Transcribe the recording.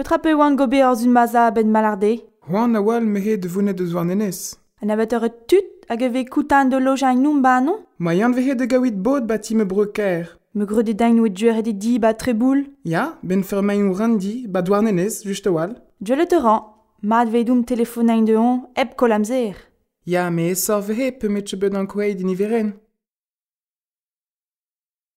Petra pe oan gobe ar zun maza ben malarde Oan a oal mehe de vounet eus war nenez. An avat ur tut hag eve koutan de loja en noum ba non Ma yann vehe de gawit bod bati me breuker. Me gre de dain ouet duer de di ba treboul. Ya, ben fermañ ou randi, ba douar nenez, just a oal. Djelet te ran, mat vei doum telefonañ de on, eb kolamzer. Ya, me esor vehe, pe met chebet an kouei din iveren.